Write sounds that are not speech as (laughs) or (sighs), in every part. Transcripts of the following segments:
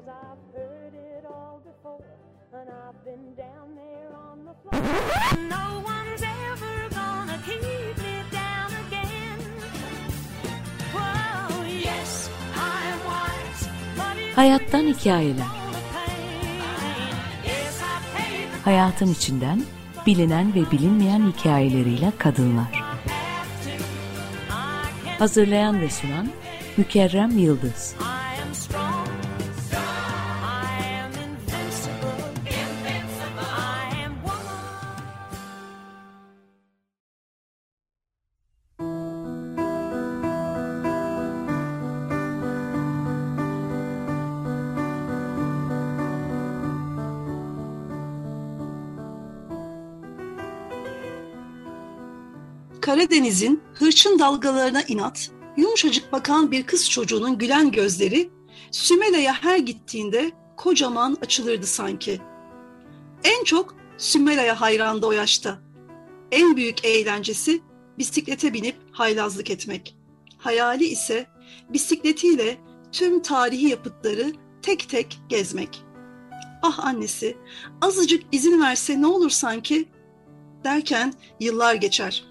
Cause I've heard it all before, and I've been down there on the floor. (laughs) No one's ever gonna keep me down again. Whoa, yes, I'm wise, but Hayattan hikayeler. Hayatın içinden bilinen ve bilinmeyen hikayeleriyle kadınlar. Hazırlayan ve sunan Mükerrem Yıldız. Karadeniz'in hırçın dalgalarına inat, yumuşacık bakan bir kız çocuğunun gülen gözleri Sümele'ye her gittiğinde kocaman açılırdı sanki. En çok Sümele'ye hayrandı o yaşta. En büyük eğlencesi bisiklete binip haylazlık etmek. Hayali ise bisikletiyle tüm tarihi yapıtları tek tek gezmek. Ah annesi, azıcık izin verse ne olur sanki? Derken yıllar geçer.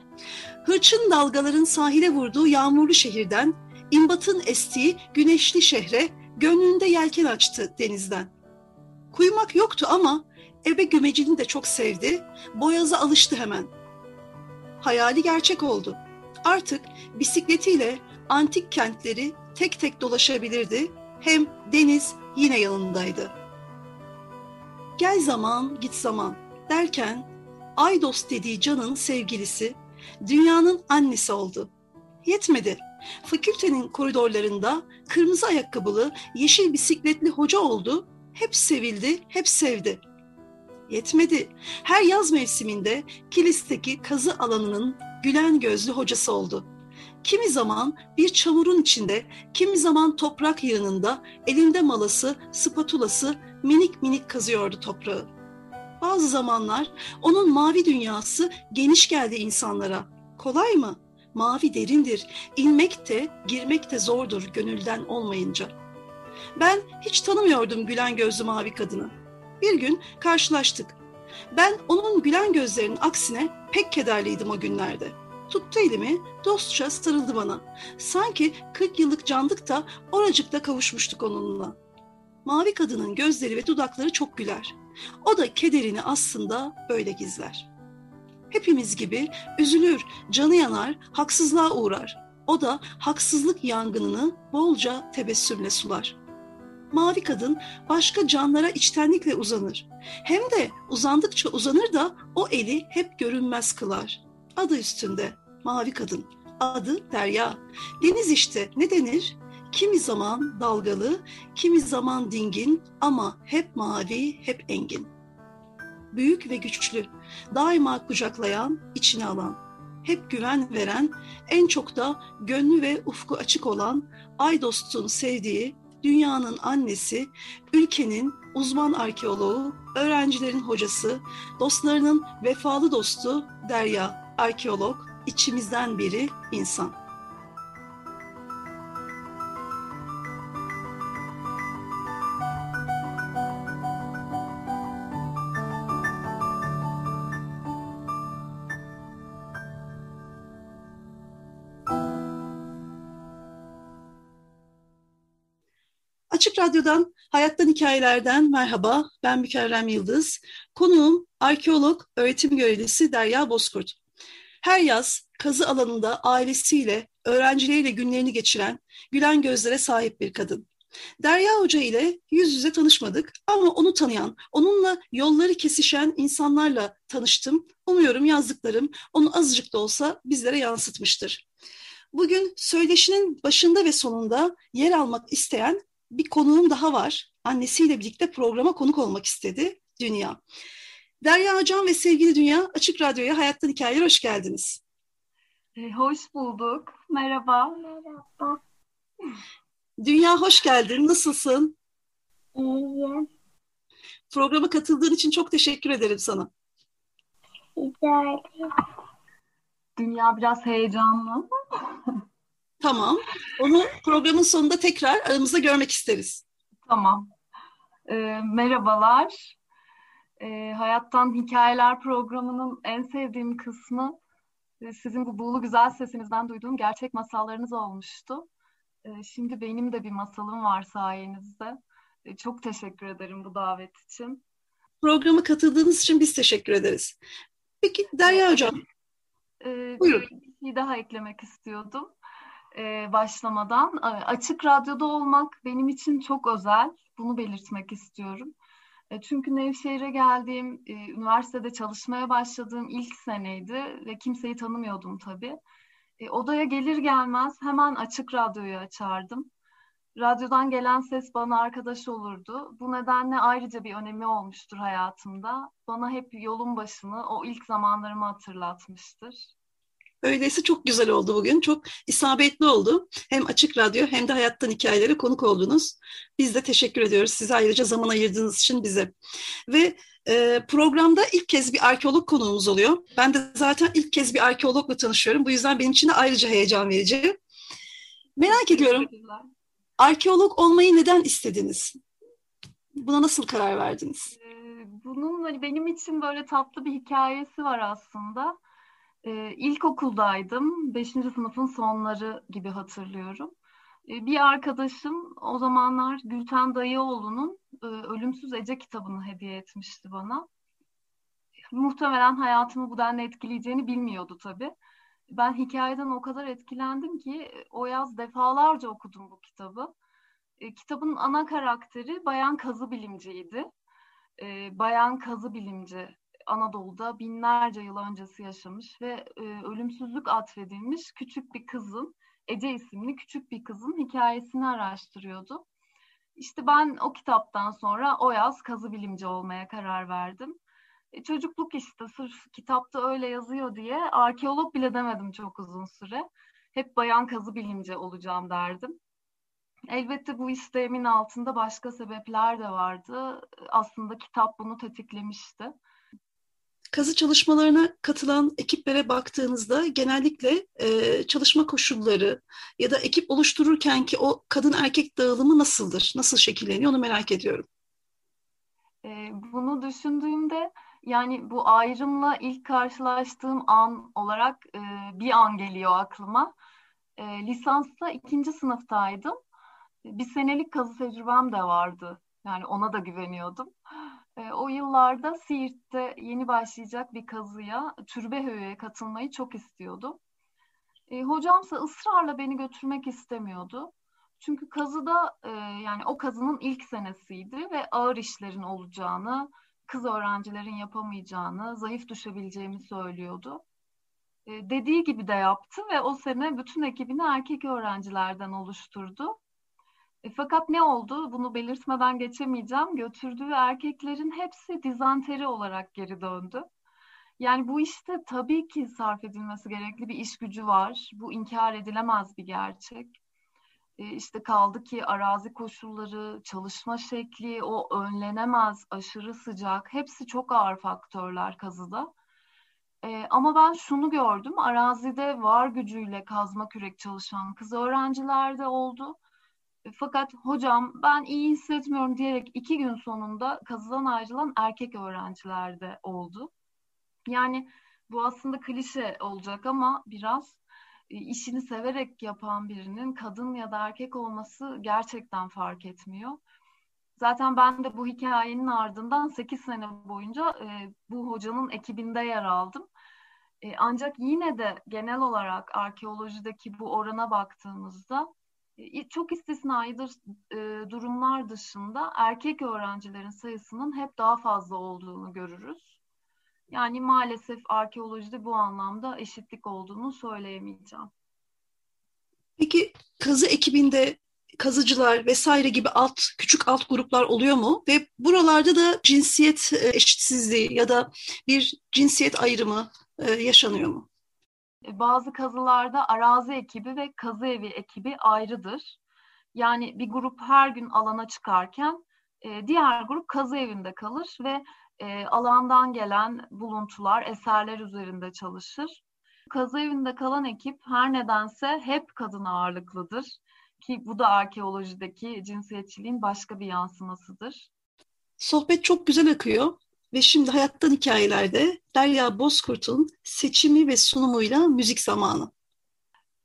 Hırçın dalgaların sahile vurduğu yağmurlu şehirden, imbatın estiği güneşli şehre gönlünde yelken açtı denizden. Kuyumak yoktu ama ebe gümecini de çok sevdi, boyaza alıştı hemen. Hayali gerçek oldu. Artık bisikletiyle antik kentleri tek tek dolaşabilirdi, hem deniz yine yanındaydı. Gel zaman, git zaman derken Aydos dediği canın sevgilisi dünyanın annesi oldu. Yetmedi. Fakültenin koridorlarında kırmızı ayakkabılı, yeşil bisikletli hoca oldu. Hep sevildi, hep sevdi. Yetmedi. Her yaz mevsiminde kilisteki kazı alanının gülen gözlü hocası oldu. Kimi zaman bir çamurun içinde, kimi zaman toprak yığınında elinde malası, spatulası minik minik kazıyordu toprağı. Bazı zamanlar onun mavi dünyası geniş geldi insanlara. Kolay mı? Mavi derindir. İnmek de, girmek de zordur gönülden olmayınca. Ben hiç tanımıyordum gülen gözlü mavi kadını. Bir gün karşılaştık. Ben onun gülen gözlerinin aksine pek kederliydim o günlerde. Tuttu elimi, dostça sarıldı bana. Sanki 40 yıllık candık da oracıkta kavuşmuştuk onunla. Mavi kadının gözleri ve dudakları çok güler. O da kederini aslında böyle gizler. Hepimiz gibi üzülür, canı yanar, haksızlığa uğrar. O da haksızlık yangınını bolca tebessümle sular. Mavi kadın başka canlara içtenlikle uzanır. Hem de uzandıkça uzanır da o eli hep görünmez kılar. Adı üstünde mavi kadın. Adı Derya. Deniz işte ne denir? Kimi zaman dalgalı, kimi zaman dingin ama hep mavi, hep engin. Büyük ve güçlü, daima kucaklayan, içine alan, hep güven veren, en çok da gönlü ve ufku açık olan, Aydos'un sevdiği, dünyanın annesi, ülkenin uzman arkeoloğu, öğrencilerin hocası, dostlarının vefalı dostu Derya, arkeolog, içimizden biri insan. Radyo'dan, Hayattan Hikayelerden merhaba. Ben Mükerrem Yıldız. Konuğum arkeolog, öğretim görevlisi Derya Bozkurt. Her yaz kazı alanında ailesiyle, öğrencileriyle günlerini geçiren, gülen gözlere sahip bir kadın. Derya Hoca ile yüz yüze tanışmadık ama onu tanıyan, onunla yolları kesişen insanlarla tanıştım. Umuyorum yazdıklarım onu azıcık da olsa bizlere yansıtmıştır. Bugün söyleşinin başında ve sonunda yer almak isteyen bir konuğum daha var. Annesiyle birlikte programa konuk olmak istedi Dünya. Derya Hocam ve sevgili Dünya Açık Radyo'ya Hayattan Hikayeler hoş geldiniz. E, hoş bulduk. Merhaba. Merhaba. Dünya hoş geldin. Nasılsın? İyiyim. Programa katıldığın için çok teşekkür ederim sana. Rica ederim. Dünya biraz heyecanlı. (laughs) Tamam. Onu programın sonunda tekrar aramızda görmek isteriz. Tamam. E, merhabalar. E, Hayattan Hikayeler programının en sevdiğim kısmı e, sizin bu buğulu güzel sesinizden duyduğum gerçek masallarınız olmuştu. E, şimdi benim de bir masalım var sayenizde. E, çok teşekkür ederim bu davet için. Programa katıldığınız için biz teşekkür ederiz. Peki Derya Hocam. E, Buyurun. Bir şey daha eklemek istiyordum e, başlamadan. Açık radyoda olmak benim için çok özel. Bunu belirtmek istiyorum. E, çünkü Nevşehir'e geldiğim, e, üniversitede çalışmaya başladığım ilk seneydi ve kimseyi tanımıyordum tabii. E, odaya gelir gelmez hemen açık radyoyu açardım. Radyodan gelen ses bana arkadaş olurdu. Bu nedenle ayrıca bir önemi olmuştur hayatımda. Bana hep yolun başını, o ilk zamanlarımı hatırlatmıştır. Öyleyse çok güzel oldu bugün. Çok isabetli oldu. Hem Açık Radyo hem de Hayattan Hikayelere konuk oldunuz. Biz de teşekkür ediyoruz size ayrıca zaman ayırdığınız için bize. Ve e, programda ilk kez bir arkeolog konuğumuz oluyor. Ben de zaten ilk kez bir arkeologla tanışıyorum. Bu yüzden benim için de ayrıca heyecan verici. Merak ediyorum. Arkeolog olmayı neden istediniz? Buna nasıl karar verdiniz? Bunun hani benim için böyle tatlı bir hikayesi var aslında. Ee, ilkokuldaydım. Beşinci sınıfın sonları gibi hatırlıyorum. Ee, bir arkadaşım o zamanlar Gülten Dayıoğlu'nun e, Ölümsüz Ece kitabını hediye etmişti bana. Muhtemelen hayatımı bu denli etkileyeceğini bilmiyordu tabii. Ben hikayeden o kadar etkilendim ki o yaz defalarca okudum bu kitabı. E, kitabın ana karakteri bayan kazı bilimciydi. E, bayan kazı bilimci Anadolu'da binlerce yıl öncesi yaşamış ve e, ölümsüzlük atfedilmiş küçük bir kızın, Ece isimli küçük bir kızın hikayesini araştırıyordu. İşte ben o kitaptan sonra o yaz kazı bilimci olmaya karar verdim. E, çocukluk işte sırf kitapta öyle yazıyor diye arkeolog bile demedim çok uzun süre. Hep bayan kazı bilimci olacağım derdim. Elbette bu isteğimin altında başka sebepler de vardı. Aslında kitap bunu tetiklemişti kazı çalışmalarına katılan ekiplere baktığınızda genellikle e, çalışma koşulları ya da ekip oluştururken ki o kadın erkek dağılımı nasıldır? Nasıl şekilleniyor onu merak ediyorum. E, bunu düşündüğümde yani bu ayrımla ilk karşılaştığım an olarak e, bir an geliyor aklıma. E, lisansta ikinci sınıftaydım. Bir senelik kazı tecrübem de vardı. Yani ona da güveniyordum. E, o yıllarda Siirt'te yeni başlayacak bir kazıya, Türbehöy'e katılmayı çok istiyordum. E, hocamsa ısrarla beni götürmek istemiyordu. Çünkü kazıda e, yani o kazının ilk senesiydi ve ağır işlerin olacağını, kız öğrencilerin yapamayacağını, zayıf düşebileceğimi söylüyordu. E, dediği gibi de yaptı ve o sene bütün ekibini erkek öğrencilerden oluşturdu. E, fakat ne oldu? Bunu belirtmeden geçemeyeceğim. Götürdüğü erkeklerin hepsi dizanteri olarak geri döndü. Yani bu işte tabii ki sarf edilmesi gerekli bir iş gücü var. Bu inkar edilemez bir gerçek. E, işte kaldı ki arazi koşulları, çalışma şekli, o önlenemez aşırı sıcak hepsi çok ağır faktörler kazıda. E, ama ben şunu gördüm, arazide var gücüyle kazma kürek çalışan kız öğrenciler de oldu fakat hocam ben iyi hissetmiyorum diyerek iki gün sonunda kazıdan ayrılan erkek öğrenciler de oldu. Yani bu aslında klişe olacak ama biraz e, işini severek yapan birinin kadın ya da erkek olması gerçekten fark etmiyor. Zaten ben de bu hikayenin ardından 8 sene boyunca e, bu hocanın ekibinde yer aldım. E, ancak yine de genel olarak arkeolojideki bu orana baktığımızda çok istisnaidir e, durumlar dışında erkek öğrencilerin sayısının hep daha fazla olduğunu görürüz. Yani maalesef arkeolojide bu anlamda eşitlik olduğunu söyleyemeyeceğim. Peki kazı ekibinde kazıcılar vesaire gibi alt küçük alt gruplar oluyor mu ve buralarda da cinsiyet eşitsizliği ya da bir cinsiyet ayrımı yaşanıyor mu? E, bazı kazılarda arazi ekibi ve kazı evi ekibi ayrıdır. Yani bir grup her gün alana çıkarken e, diğer grup kazı evinde kalır ve e, alandan gelen buluntular, eserler üzerinde çalışır. Kazı evinde kalan ekip her nedense hep kadın ağırlıklıdır ki bu da arkeolojideki cinsiyetçiliğin başka bir yansımasıdır. Sohbet çok güzel akıyor ve şimdi Hayattan Hikayelerde Derya Bozkurt'un seçimi ve sunumuyla müzik zamanı.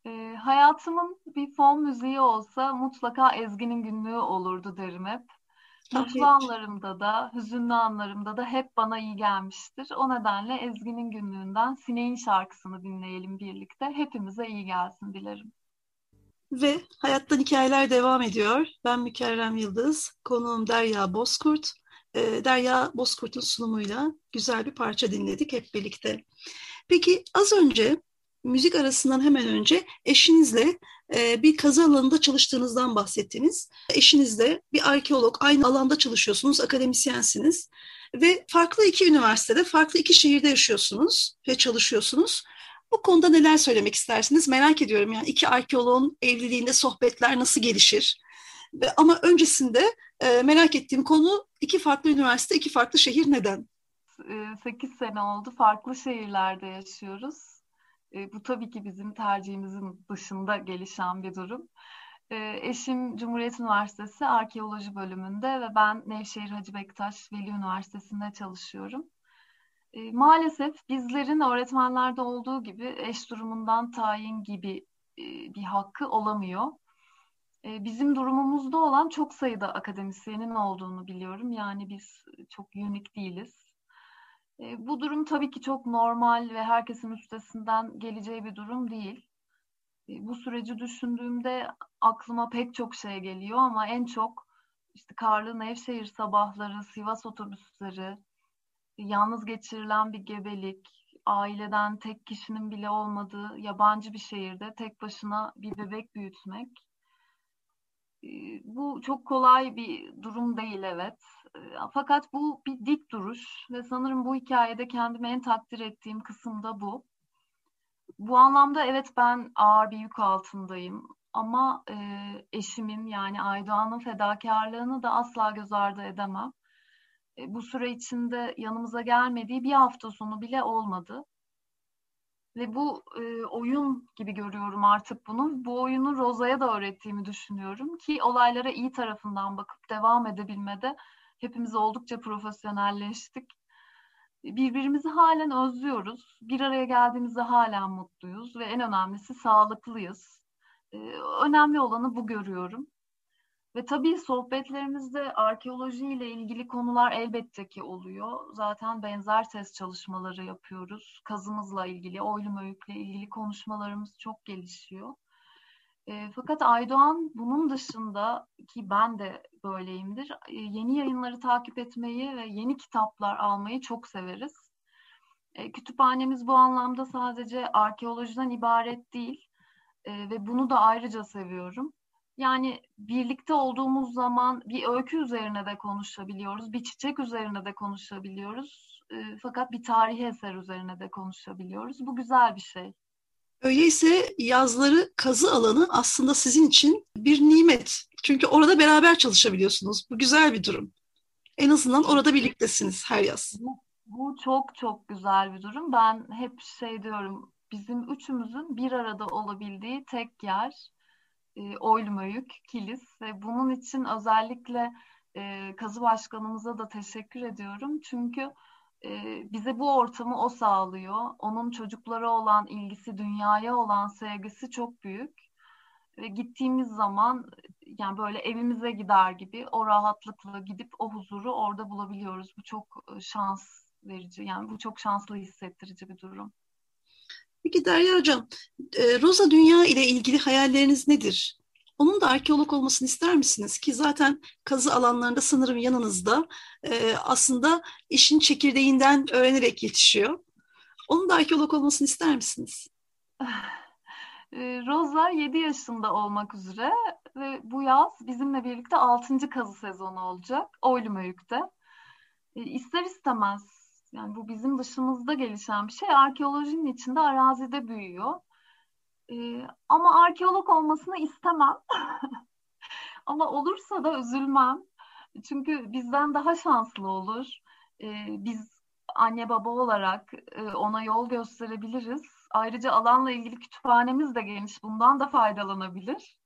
E, hayatımın bir fon müziği olsa mutlaka Ezgi'nin günlüğü olurdu derim hep. Mutlu anlarımda da, hüzünlü anlarımda da hep bana iyi gelmiştir. O nedenle Ezgi'nin günlüğünden Sineğin şarkısını dinleyelim birlikte. Hepimize iyi gelsin dilerim. Ve Hayattan Hikayeler devam ediyor. Ben Mükerrem Yıldız, konuğum Derya Bozkurt. Ee, Derya Bozkurt'un sunumuyla güzel bir parça dinledik hep birlikte. Peki az önce müzik arasından hemen önce eşinizle e, bir kazı alanında çalıştığınızdan bahsettiniz. Eşinizle bir arkeolog, aynı alanda çalışıyorsunuz, akademisyensiniz ve farklı iki üniversitede, farklı iki şehirde yaşıyorsunuz ve çalışıyorsunuz. Bu konuda neler söylemek istersiniz? Merak ediyorum yani iki arkeoloğun evliliğinde sohbetler nasıl gelişir? Ama öncesinde e, merak ettiğim konu iki farklı üniversite, iki farklı şehir neden? 8 sene oldu. Farklı şehirlerde yaşıyoruz. E, bu tabii ki bizim tercihimizin dışında gelişen bir durum. Eşim Cumhuriyet Üniversitesi Arkeoloji bölümünde ve ben Nevşehir Hacı Bektaş Veli Üniversitesi'nde çalışıyorum. Maalesef bizlerin öğretmenlerde olduğu gibi eş durumundan tayin gibi e, bir hakkı olamıyor. E, bizim durumumuzda olan çok sayıda akademisyenin olduğunu biliyorum. Yani biz çok unik değiliz. E, bu durum tabii ki çok normal ve herkesin üstesinden geleceği bir durum değil. E, bu süreci düşündüğümde aklıma pek çok şey geliyor ama en çok işte karlı Nevşehir sabahları, Sivas otobüsleri, yalnız geçirilen bir gebelik, aileden tek kişinin bile olmadığı yabancı bir şehirde tek başına bir bebek büyütmek. Bu çok kolay bir durum değil evet. Fakat bu bir dik duruş ve sanırım bu hikayede kendimi en takdir ettiğim kısım da bu. Bu anlamda evet ben ağır bir yük altındayım ama e, eşimin yani Aydoğan'ın fedakarlığını da asla göz ardı edemem. E, bu süre içinde yanımıza gelmediği bir hafta sonu bile olmadı. Ve bu e, oyun gibi görüyorum artık bunu. Bu oyunu Roza'ya da öğrettiğimi düşünüyorum ki olaylara iyi tarafından bakıp devam edebilmede Hepimiz oldukça profesyonelleştik. Birbirimizi halen özlüyoruz. Bir araya geldiğimizde halen mutluyuz ve en önemlisi sağlıklıyız. Ee, önemli olanı bu görüyorum. Ve tabii sohbetlerimizde arkeoloji ile ilgili konular elbette ki oluyor. Zaten benzer test çalışmaları yapıyoruz. Kazımızla ilgili, oylum öyküyle ilgili konuşmalarımız çok gelişiyor. E, fakat Aydoğan bunun dışında ki ben de böyleyimdir. E, yeni yayınları takip etmeyi ve yeni kitaplar almayı çok severiz. E, kütüphanemiz bu anlamda sadece arkeolojiden ibaret değil e, ve bunu da ayrıca seviyorum. Yani birlikte olduğumuz zaman bir öykü üzerine de konuşabiliyoruz, bir çiçek üzerine de konuşabiliyoruz. E, fakat bir tarihi eser üzerine de konuşabiliyoruz. Bu güzel bir şey. Öyleyse yazları kazı alanı aslında sizin için bir nimet. Çünkü orada beraber çalışabiliyorsunuz. Bu güzel bir durum. En azından orada birliktesiniz her yaz. Bu çok çok güzel bir durum. Ben hep şey diyorum, bizim üçümüzün bir arada olabildiği tek yer e, Oylumöyük, Kilis ve bunun için özellikle e, kazı başkanımıza da teşekkür ediyorum. Çünkü e, bize bu ortamı o sağlıyor. Onun çocuklara olan ilgisi, dünyaya olan sevgisi çok büyük. Ve gittiğimiz zaman yani böyle evimize gider gibi o rahatlıkla gidip o huzuru orada bulabiliyoruz. Bu çok e, şans verici yani bu çok şanslı hissettirici bir durum. Peki Derya Hocam, e, Rosa Dünya ile ilgili hayalleriniz nedir? Onun da arkeolog olmasını ister misiniz? Ki zaten kazı alanlarında sanırım yanınızda e, aslında işin çekirdeğinden öğrenerek yetişiyor. Onun da arkeolog olmasını ister misiniz? (sighs) E, Rosa 7 yaşında olmak üzere ve bu yaz bizimle birlikte 6. kazı sezonu olacak Oylumöyük'te. İster istemez yani bu bizim dışımızda gelişen bir şey. Arkeolojinin içinde arazide büyüyor. E, ama arkeolog olmasını istemem. (laughs) ama olursa da üzülmem. Çünkü bizden daha şanslı olur. E, biz anne baba olarak e, ona yol gösterebiliriz. Ayrıca alanla ilgili kütüphanemiz de geniş. Bundan da faydalanabilir.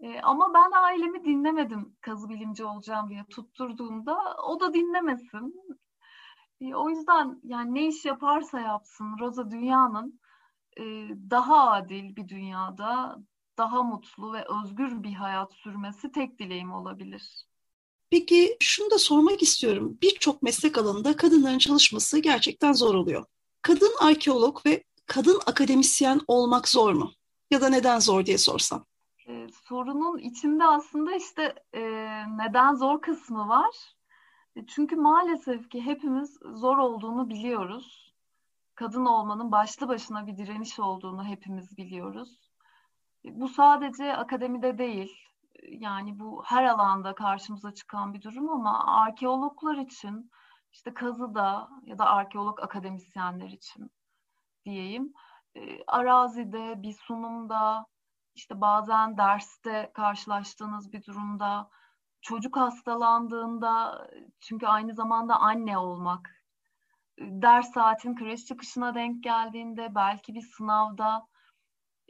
E, ama ben ailemi dinlemedim kazı bilimci olacağım diye tutturduğumda o da dinlemesin. E, o yüzden yani ne iş yaparsa yapsın Rosa dünyanın e, daha adil bir dünyada daha mutlu ve özgür bir hayat sürmesi tek dileğim olabilir. Peki şunu da sormak istiyorum. Birçok meslek alanında kadınların çalışması gerçekten zor oluyor. Kadın arkeolog ve kadın akademisyen olmak zor mu? Ya da neden zor diye sorsam. Ee, sorunun içinde aslında işte e, neden zor kısmı var. E, çünkü maalesef ki hepimiz zor olduğunu biliyoruz. Kadın olmanın başlı başına bir direniş olduğunu hepimiz biliyoruz. E, bu sadece akademide değil, yani bu her alanda karşımıza çıkan bir durum ama arkeologlar için işte kazıda ya da arkeolog akademisyenler için diyeyim e, arazide bir sunumda işte bazen derste karşılaştığınız bir durumda çocuk hastalandığında çünkü aynı zamanda anne olmak ders saatin kreş çıkışına denk geldiğinde belki bir sınavda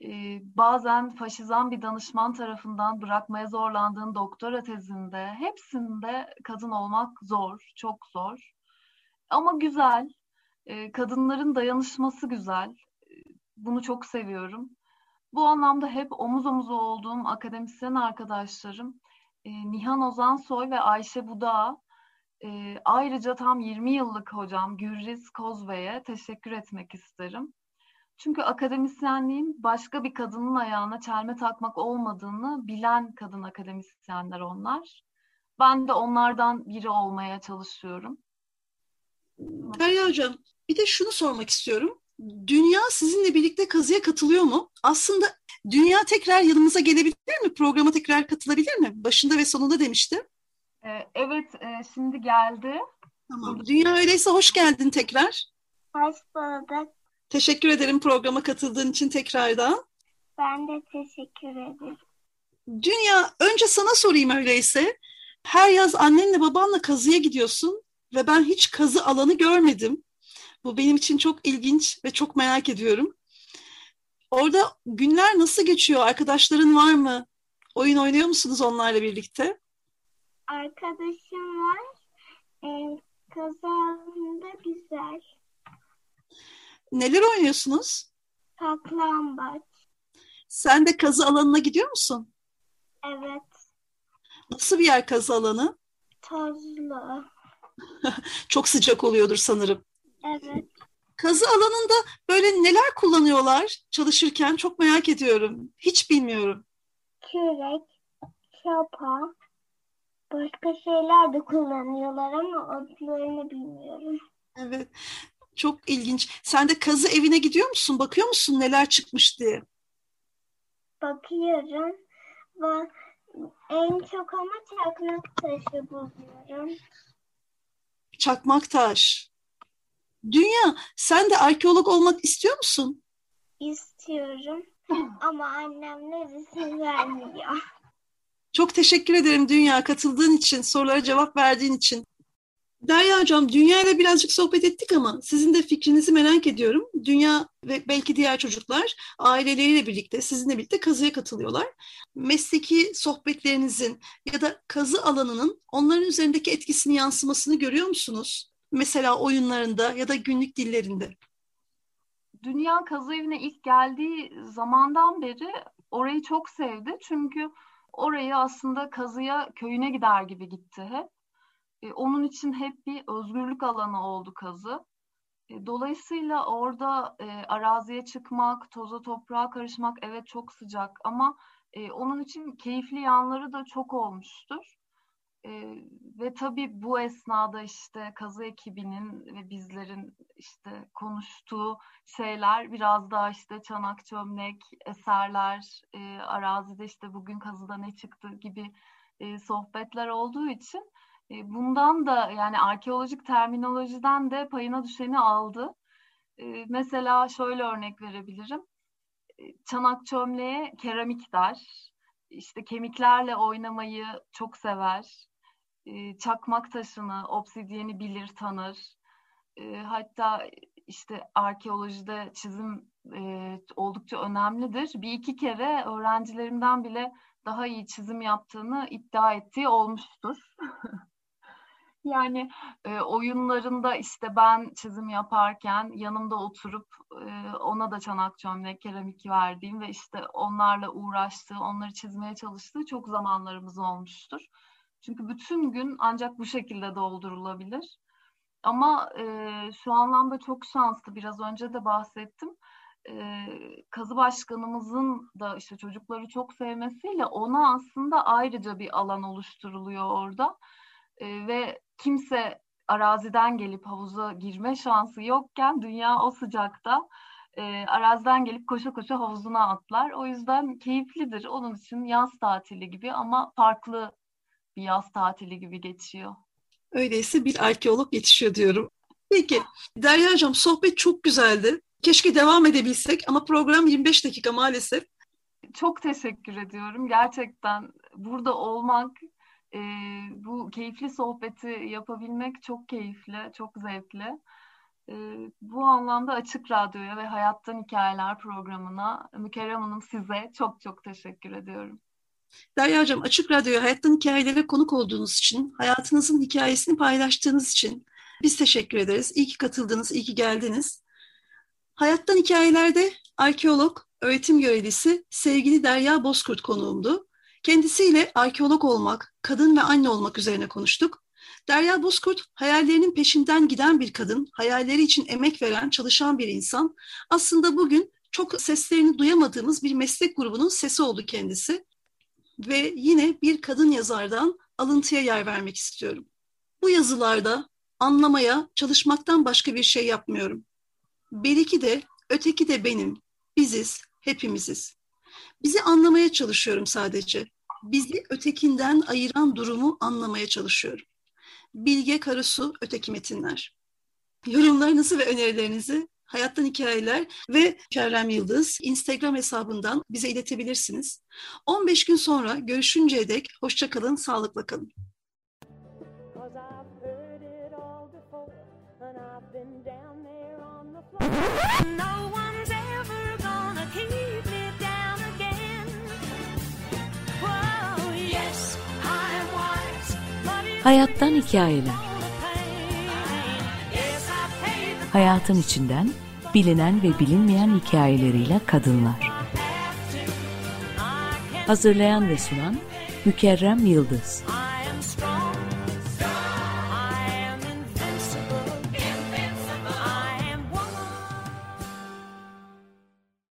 e, bazen faşizan bir danışman tarafından bırakmaya zorlandığın doktora tezinde hepsinde kadın olmak zor, çok zor. Ama güzel. E, kadınların dayanışması güzel. Bunu çok seviyorum. Bu anlamda hep omuz omuza olduğum akademisyen arkadaşlarım e, Nihan Ozansoy ve Ayşe Buda e, ayrıca tam 20 yıllık hocam Gürriz Kozbey'e teşekkür etmek isterim. Çünkü akademisyenliğin başka bir kadının ayağına çelme takmak olmadığını bilen kadın akademisyenler onlar. Ben de onlardan biri olmaya çalışıyorum. Derya Hocam bir de şunu sormak istiyorum. Dünya sizinle birlikte kazıya katılıyor mu? Aslında dünya tekrar yanımıza gelebilir mi? Programa tekrar katılabilir mi? Başında ve sonunda demişti. Ee, evet, e, şimdi geldi. Tamam. Dünya öyleyse hoş geldin tekrar. Hoş bulduk. Teşekkür ederim programa katıldığın için tekrardan. Ben de teşekkür ederim. Dünya önce sana sorayım öyleyse. Her yaz annenle babanla kazıya gidiyorsun ve ben hiç kazı alanı görmedim. Bu benim için çok ilginç ve çok merak ediyorum. Orada günler nasıl geçiyor? Arkadaşların var mı? Oyun oynuyor musunuz onlarla birlikte? Arkadaşım var. Ee, kazanında güzel. Neler oynuyorsunuz? Saklambaç. Sen de kazı alanına gidiyor musun? Evet. Nasıl bir yer kazı alanı? Tozlu. (laughs) Çok sıcak oluyordur sanırım. Evet. Kazı alanında böyle neler kullanıyorlar çalışırken çok merak ediyorum. Hiç bilmiyorum. Kürek, çapa. Başka şeyler de kullanıyorlar ama adlarını bilmiyorum. Evet. Çok ilginç. Sen de kazı evine gidiyor musun? Bakıyor musun neler çıkmış diye? Bakıyorum ve en çok ama çakmak taşı buluyorum. Çakmak taş. Dünya, sen de arkeolog olmak istiyor musun? İstiyorum ama annem neresini vermiyor. Çok teşekkür ederim Dünya katıldığın için, sorulara cevap verdiğin için. Derya Hocam, Dünya ile birazcık sohbet ettik ama sizin de fikrinizi merak ediyorum. Dünya ve belki diğer çocuklar aileleriyle birlikte, sizinle birlikte kazıya katılıyorlar. Mesleki sohbetlerinizin ya da kazı alanının onların üzerindeki etkisini yansımasını görüyor musunuz? Mesela oyunlarında ya da günlük dillerinde. Dünya Kazı Evi'ne ilk geldiği zamandan beri orayı çok sevdi. Çünkü orayı aslında kazıya köyüne gider gibi gitti hep. E, onun için hep bir özgürlük alanı oldu kazı. E, dolayısıyla orada e, araziye çıkmak, toza toprağa karışmak evet çok sıcak ama e, onun için keyifli yanları da çok olmuştur. E, ve tabii bu esnada işte kazı ekibinin ve bizlerin işte konuştuğu şeyler biraz daha işte çanak çömlek, eserler, e, arazide işte bugün kazıda ne çıktı gibi e, sohbetler olduğu için e, bundan da yani arkeolojik terminolojiden de payına düşeni aldı. E, mesela şöyle örnek verebilirim. Çanak çömleğe keramik der. İşte kemiklerle oynamayı çok sever. Çakmak taşını, obsidiyeni bilir, tanır. Hatta işte arkeolojide çizim e, oldukça önemlidir. Bir iki kere öğrencilerimden bile daha iyi çizim yaptığını iddia ettiği olmuştur. (laughs) yani e, oyunlarında işte ben çizim yaparken yanımda oturup e, ona da çanak çömlek, keramik verdiğim ve işte onlarla uğraştığı, onları çizmeye çalıştığı çok zamanlarımız olmuştur. Çünkü bütün gün ancak bu şekilde doldurulabilir. Ama e, şu anlamda çok şanslı. Biraz önce de bahsettim. E, kazı başkanımızın da işte çocukları çok sevmesiyle ona aslında ayrıca bir alan oluşturuluyor orada. E, ve kimse araziden gelip havuza girme şansı yokken dünya o sıcakta e, araziden gelip koşa koşa havuzuna atlar. O yüzden keyiflidir. Onun için yaz tatili gibi ama farklı bir yaz tatili gibi geçiyor. Öyleyse bir arkeolog yetişiyor diyorum. Peki Derya Hocam sohbet çok güzeldi. Keşke devam edebilsek ama program 25 dakika maalesef. Çok teşekkür ediyorum. Gerçekten burada olmak, e, bu keyifli sohbeti yapabilmek çok keyifli, çok zevkli. E, bu anlamda Açık Radyo'ya ve Hayattan Hikayeler programına Mükerrem Hanım size çok çok teşekkür ediyorum. Derya Hocam Açık Radyo'ya hayattan hikayelere konuk olduğunuz için, hayatınızın hikayesini paylaştığınız için biz teşekkür ederiz. İyi ki katıldınız, iyi ki geldiniz. Hayattan hikayelerde arkeolog, öğretim görevlisi sevgili Derya Bozkurt konuğumdu. Kendisiyle arkeolog olmak, kadın ve anne olmak üzerine konuştuk. Derya Bozkurt hayallerinin peşinden giden bir kadın, hayalleri için emek veren, çalışan bir insan. Aslında bugün çok seslerini duyamadığımız bir meslek grubunun sesi oldu kendisi ve yine bir kadın yazardan alıntıya yer vermek istiyorum. Bu yazılarda anlamaya, çalışmaktan başka bir şey yapmıyorum. Beriki de, öteki de benim, biziz, hepimiziz. Bizi anlamaya çalışıyorum sadece. Bizi ötekinden ayıran durumu anlamaya çalışıyorum. Bilge Karasu, Öteki Metinler. Yorumlarınızı ve önerilerinizi Hayattan Hikayeler ve Kerem Yıldız Instagram hesabından bize iletebilirsiniz. 15 gün sonra görüşünceye dek hoşçakalın, sağlıkla kalın. No one's ever gonna keep me down again. Whoa, yes, Hayattan hikayeler. Hayatın içinden bilinen ve bilinmeyen hikayeleriyle kadınlar. Hazırlayan ve sunan Mükerrem Yıldız.